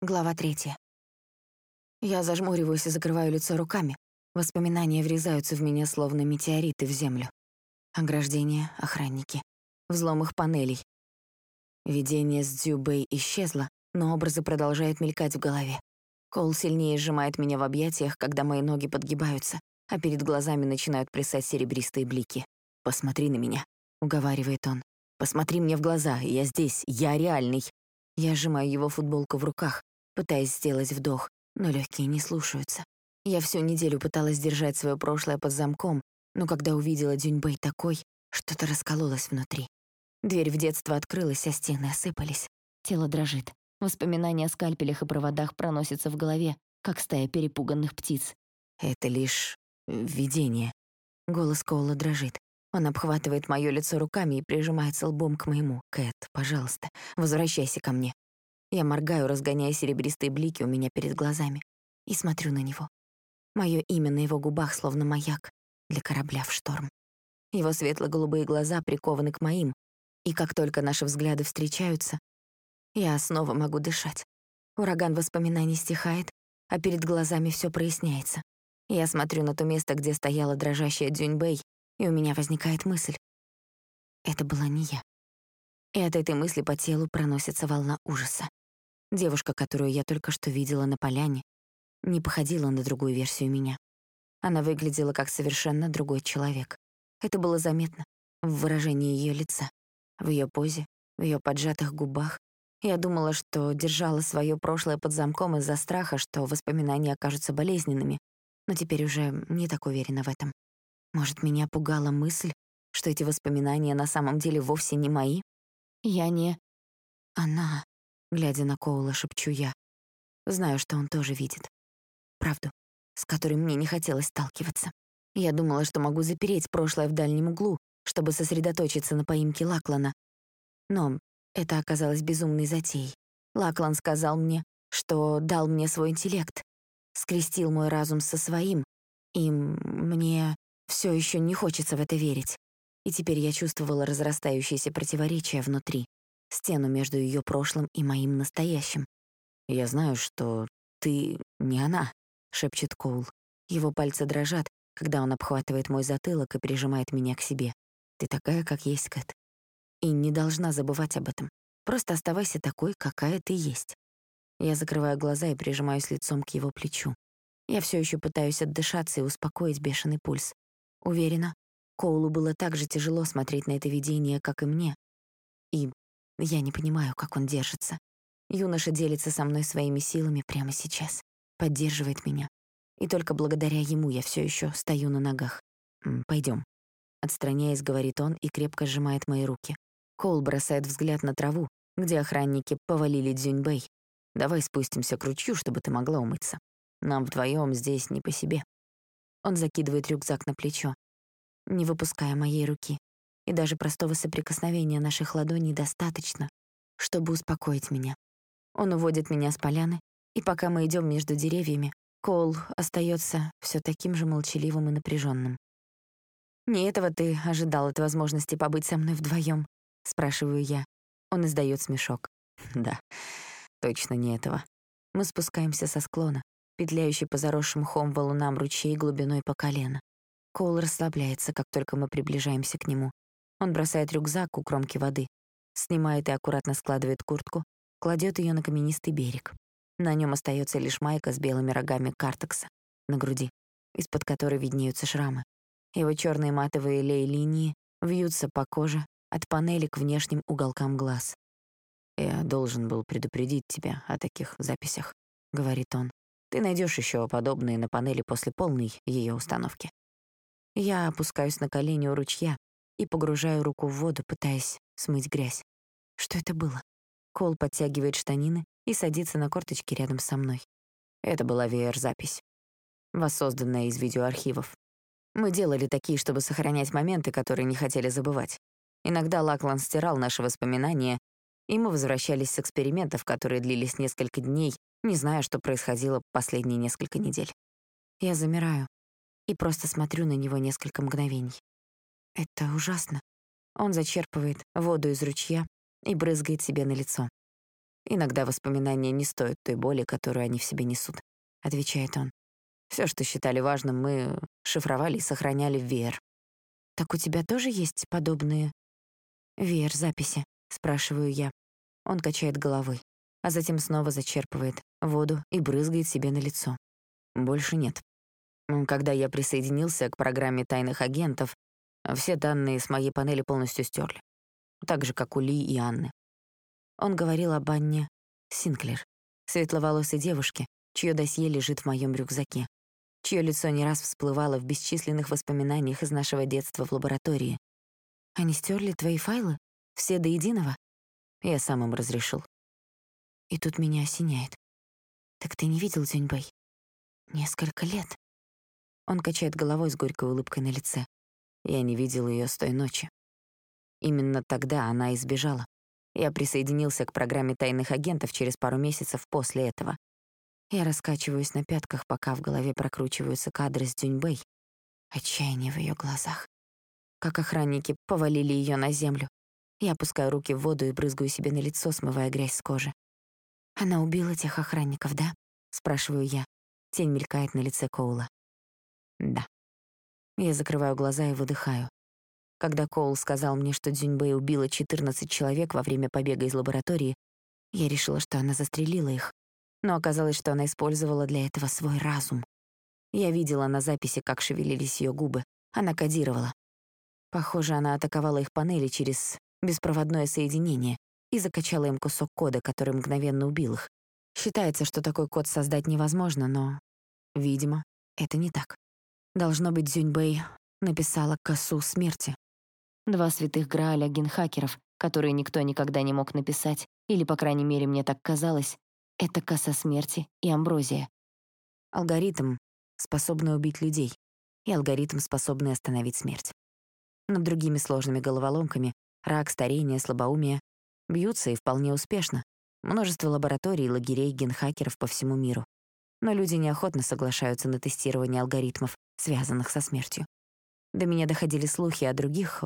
Глава третья. Я зажмуриваюсь и закрываю лицо руками. Воспоминания врезаются в меня, словно метеориты в землю. Ограждения, охранники, взлом их панелей. Видение с Дзюбэй исчезло, но образы продолжают мелькать в голове. Кол сильнее сжимает меня в объятиях, когда мои ноги подгибаются, а перед глазами начинают плясать серебристые блики. «Посмотри на меня», — уговаривает он. «Посмотри мне в глаза, я здесь, я реальный». Я сжимаю его футболку в руках, пытаясь сделать вдох, но легкие не слушаются. Я всю неделю пыталась держать свое прошлое под замком, но когда увидела Дюньбэй такой, что-то раскололось внутри. Дверь в детство открылась, а стены осыпались. Тело дрожит. Воспоминания о скальпелях и проводах проносятся в голове, как стая перепуганных птиц. Это лишь видение. Голос Коула дрожит. Он обхватывает моё лицо руками и прижимается лбом к моему. «Кэт, пожалуйста, возвращайся ко мне. Я моргаю, разгоняя серебристые блики у меня перед глазами, и смотрю на него. Моё имя на его губах словно маяк для корабля в шторм. Его светло-голубые глаза прикованы к моим, и как только наши взгляды встречаются, я снова могу дышать. Ураган воспоминаний стихает, а перед глазами всё проясняется. Я смотрю на то место, где стояла дрожащая Дюньбэй, и у меня возникает мысль. Это была не я. И от этой мысли по телу проносится волна ужаса. Девушка, которую я только что видела на поляне, не походила на другую версию меня. Она выглядела как совершенно другой человек. Это было заметно в выражении ее лица, в ее позе, в ее поджатых губах. Я думала, что держала свое прошлое под замком из-за страха, что воспоминания окажутся болезненными, но теперь уже не так уверена в этом. Может, меня пугала мысль, что эти воспоминания на самом деле вовсе не мои? Я не... Она... Глядя на Коула, шепчу я. Знаю, что он тоже видит. Правду, с которой мне не хотелось сталкиваться. Я думала, что могу запереть прошлое в дальнем углу, чтобы сосредоточиться на поимке Лаклана. Но это оказалось безумной затеей. Лаклан сказал мне, что дал мне свой интеллект, скрестил мой разум со своим, и мне все еще не хочется в это верить. И теперь я чувствовала разрастающееся противоречие внутри стену между ее прошлым и моим настоящим. «Я знаю, что ты не она», — шепчет Коул. Его пальцы дрожат, когда он обхватывает мой затылок и прижимает меня к себе. «Ты такая, как есть, Кэт. И не должна забывать об этом. Просто оставайся такой, какая ты есть». Я закрываю глаза и прижимаюсь лицом к его плечу. Я все еще пытаюсь отдышаться и успокоить бешеный пульс. Уверена, Коулу было так же тяжело смотреть на это видение, как и мне. И я не понимаю, как он держится. Юноша делится со мной своими силами прямо сейчас, поддерживает меня. И только благодаря ему я все еще стою на ногах. Пойдем. Отстраняясь, говорит он и крепко сжимает мои руки. Коул бросает взгляд на траву, где охранники повалили Дзюньбэй. Давай спустимся к ручью, чтобы ты могла умыться. Нам вдвоем здесь не по себе. Он закидывает рюкзак на плечо, не выпуская моей руки и даже простого соприкосновения наших ладоней достаточно, чтобы успокоить меня. Он уводит меня с поляны, и пока мы идем между деревьями, Коул остается все таким же молчаливым и напряженным. «Не этого ты ожидал от возможности побыть со мной вдвоем? спрашиваю я. Он издает смешок. «Да, точно не этого». Мы спускаемся со склона, петляющий по заросшим мхом валунам ручей глубиной по колено. Коул расслабляется, как только мы приближаемся к нему, он бросает рюкзак у кромки воды, снимает и аккуратно складывает куртку, кладет ее на каменистый берег. На нем остается лишь майка с белыми рогами картекса на груди, из-под которой виднеются шрамы. Его черные матовые лей-линии вьются по коже от панели к внешним уголкам глаз. «Я должен был предупредить тебя о таких записях», — говорит он. «Ты найдешь еще подобные на панели после полной ее установки». Я опускаюсь на колени у ручья, и погружаю руку в воду, пытаясь смыть грязь. Что это было? Кол подтягивает штанины и садится на корточки рядом со мной. Это была VR-запись, воссозданная из видеоархивов. Мы делали такие, чтобы сохранять моменты, которые не хотели забывать. Иногда Лаклан стирал наши воспоминания, и мы возвращались с экспериментов, которые длились несколько дней, не зная, что происходило последние несколько недель. Я замираю и просто смотрю на него несколько мгновений. Это ужасно. Он зачерпывает воду из ручья и брызгает себе на лицо. Иногда воспоминания не стоят той боли, которую они в себе несут, отвечает он. Все, что считали важным, мы шифровали и сохраняли в VR. Так у тебя тоже есть подобные VR-записи? Спрашиваю я. Он качает головой, а затем снова зачерпывает воду и брызгает себе на лицо. Больше нет. Когда я присоединился к программе тайных агентов, все данные с моей панели полностью стерли. Так же, как у Ли и Анны. Он говорил об Анне Синклер, светловолосой девушке, чье досье лежит в моем рюкзаке, чье лицо не раз всплывало в бесчисленных воспоминаниях из нашего детства в лаборатории. Они стерли твои файлы? Все до единого? Я сам им разрешил. И тут меня осеняет. Так ты не видел Дзюньбэй? Несколько лет. Он качает головой с горькой улыбкой на лице. Я не видел ее с той ночи. Именно тогда она избежала. Я присоединился к программе тайных агентов через пару месяцев после этого. Я раскачиваюсь на пятках, пока в голове прокручиваются кадры с Дюньбэй. Отчаяние в ее глазах. Как охранники повалили ее на землю. Я опускаю руки в воду и брызгаю себе на лицо, смывая грязь с кожи. «Она убила тех охранников, да?» — спрашиваю я. Тень мелькает на лице Коула. «Да». Я закрываю глаза и выдыхаю. Когда Коул сказал мне, что Дзюньбэй убила 14 человек во время побега из лаборатории, я решила, что она застрелила их. Но оказалось, что она использовала для этого свой разум. Я видела на записи, как шевелились ее губы. Она кодировала. Похоже, она атаковала их панели через беспроводное соединение и закачала им кусок кода, который мгновенно убил их. Считается, что такой код создать невозможно, но, видимо, это не так. Должно быть, Зюньбэй написала косу смерти, Два святых Грааля генхакеров, которые никто никогда не мог написать, или, по крайней мере, мне так казалось, это коса смерти и амброзия. Алгоритм, способный убить людей, и алгоритм, способный остановить смерть. Над другими сложными головоломками — рак, старение, слабоумие — бьются и вполне успешно. Множество лабораторий и лагерей генхакеров по всему миру. Но люди неохотно соглашаются на тестирование алгоритмов, связанных со смертью. До меня доходили слухи о других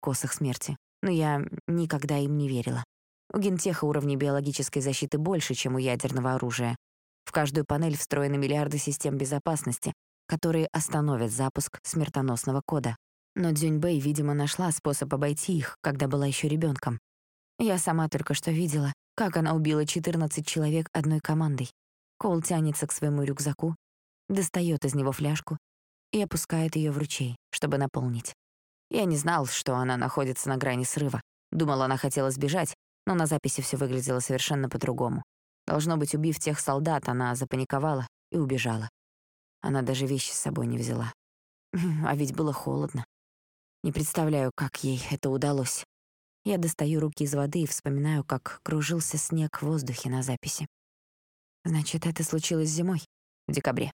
косах смерти, но я никогда им не верила. У гентеха уровней биологической защиты больше, чем у ядерного оружия. В каждую панель встроены миллиарды систем безопасности, которые остановят запуск смертоносного кода. Но Дзюньбэй, видимо, нашла способ обойти их, когда была еще ребенком. Я сама только что видела, как она убила 14 человек одной командой. Кол тянется к своему рюкзаку, достает из него фляжку и опускает ее в ручей, чтобы наполнить. Я не знал, что она находится на грани срыва. Думал, она хотела сбежать, но на записи все выглядело совершенно по-другому. Должно быть, убив тех солдат, она запаниковала и убежала. Она даже вещи с собой не взяла. А ведь было холодно. Не представляю, как ей это удалось. Я достаю руки из воды и вспоминаю, как кружился снег в воздухе на записи. Значит, это случилось зимой, в декабре.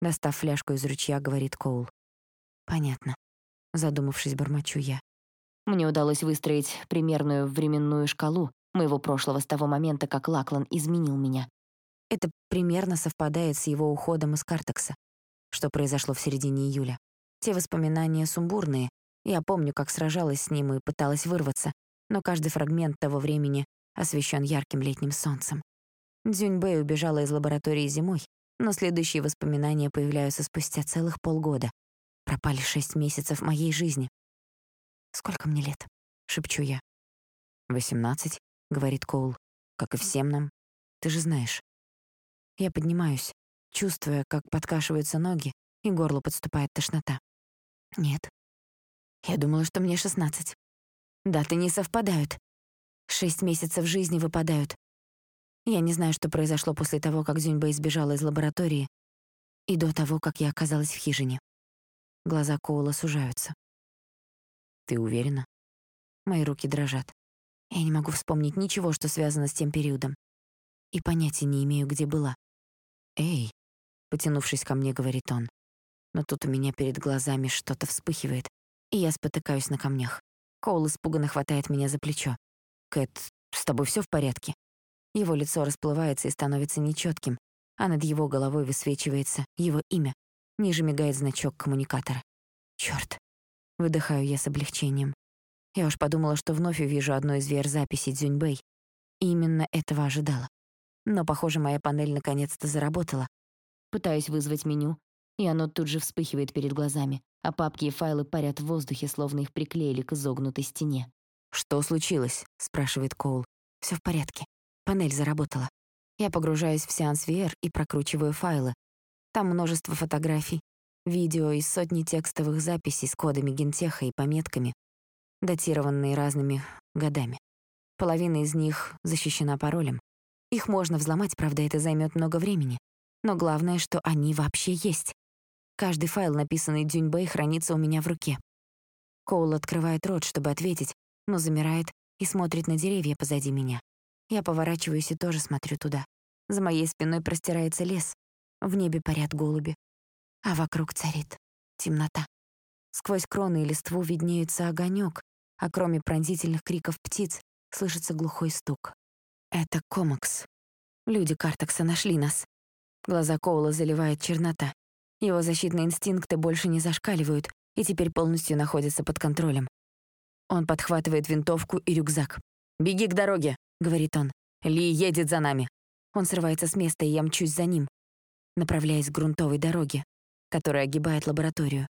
Достав фляжку из ручья, говорит Коул. Понятно задумавшись, бормочу я. Мне удалось выстроить примерную временную шкалу моего прошлого с того момента, как Лаклан изменил меня. Это примерно совпадает с его уходом из Картекса, что произошло в середине июля. Те воспоминания сумбурные. Я помню, как сражалась с ним и пыталась вырваться, но каждый фрагмент того времени освещен ярким летним солнцем. Дзюньбэй убежала из лаборатории зимой, но следующие воспоминания появляются спустя целых полгода, Пропали шесть месяцев моей жизни. «Сколько мне лет?» — шепчу я. «Восемнадцать», — говорит Коул, — «как и всем нам. Ты же знаешь». Я поднимаюсь, чувствуя, как подкашиваются ноги, и горло подступает тошнота. «Нет. Я думала, что мне шестнадцать. Даты не совпадают. Шесть месяцев жизни выпадают. Я не знаю, что произошло после того, как Зюньба избежала из лаборатории, и до того, как я оказалась в хижине. Глаза Коула сужаются. «Ты уверена?» Мои руки дрожат. Я не могу вспомнить ничего, что связано с тем периодом. И понятия не имею, где была. «Эй!» — потянувшись ко мне, говорит он. Но тут у меня перед глазами что-то вспыхивает, и я спотыкаюсь на камнях. Коул испуганно хватает меня за плечо. «Кэт, с тобой все в порядке?» Его лицо расплывается и становится нечетким, а над его головой высвечивается его имя Ниже мигает значок коммуникатора. Чёрт. Выдыхаю я с облегчением. Я уж подумала, что вновь увижу одну из VR-записей Дзюньбэй. именно этого ожидала. Но, похоже, моя панель наконец-то заработала. Пытаюсь вызвать меню, и оно тут же вспыхивает перед глазами, а папки и файлы парят в воздухе, словно их приклеили к изогнутой стене. «Что случилось?» — спрашивает Коул. Все в порядке. Панель заработала. Я погружаюсь в сеанс VR и прокручиваю файлы. Там множество фотографий, видео и сотни текстовых записей с кодами гентеха и пометками, датированные разными годами. Половина из них защищена паролем. Их можно взломать, правда, это займет много времени. Но главное, что они вообще есть. Каждый файл, написанный Дюньбэй, хранится у меня в руке. Коул открывает рот, чтобы ответить, но замирает и смотрит на деревья позади меня. Я поворачиваюсь и тоже смотрю туда. За моей спиной простирается лес. В небе парят голуби. А вокруг царит темнота. Сквозь кроны и листву виднеется огонек, а кроме пронзительных криков птиц слышится глухой стук. Это Комакс. Люди Картекса нашли нас. Глаза Коула заливает чернота. Его защитные инстинкты больше не зашкаливают и теперь полностью находятся под контролем. Он подхватывает винтовку и рюкзак. «Беги к дороге!» — говорит он. «Ли едет за нами». Он срывается с места, и я мчусь за ним, направляясь к грунтовой дороге, которая огибает лабораторию.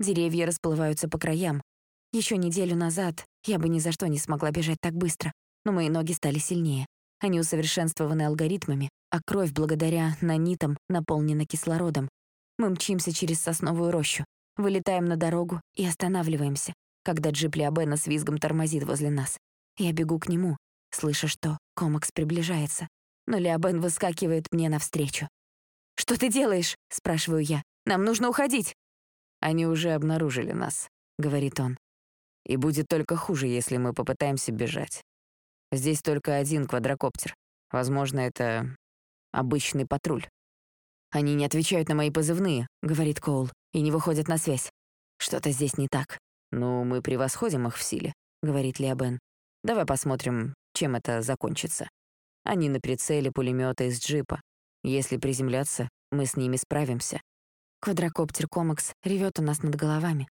Деревья расплываются по краям. Еще неделю назад я бы ни за что не смогла бежать так быстро, но мои ноги стали сильнее. Они усовершенствованы алгоритмами, а кровь благодаря нанитам наполнена кислородом. Мы мчимся через сосновую рощу, вылетаем на дорогу и останавливаемся, когда джип Лиабена с визгом тормозит возле нас. Я бегу к нему, слыша, что Комакс приближается, но Лиабен выскакивает мне навстречу. «Что ты делаешь?» — спрашиваю я. «Нам нужно уходить». «Они уже обнаружили нас», — говорит он. «И будет только хуже, если мы попытаемся бежать. Здесь только один квадрокоптер. Возможно, это обычный патруль». «Они не отвечают на мои позывные», — говорит Коул, «и не выходят на связь. Что-то здесь не так». «Ну, мы превосходим их в силе», — говорит Лиабен. «Давай посмотрим, чем это закончится. Они на прицеле пулемета из джипа. Если приземляться, мы с ними справимся. Квадрокоптер Комакс ревет у нас над головами.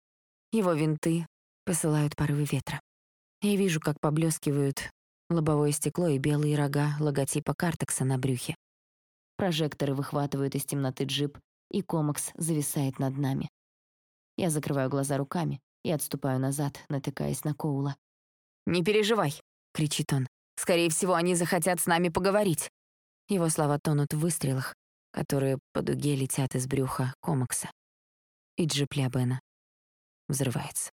Его винты посылают порывы ветра. Я вижу, как поблескивают лобовое стекло и белые рога логотипа Картекса на брюхе. Прожекторы выхватывают из темноты джип, и Комакс зависает над нами. Я закрываю глаза руками и отступаю назад, натыкаясь на Коула. «Не переживай», — кричит он. «Скорее всего, они захотят с нами поговорить». Его слова тонут в выстрелах, которые по дуге летят из брюха Комакса. И джип Лябена взрывается.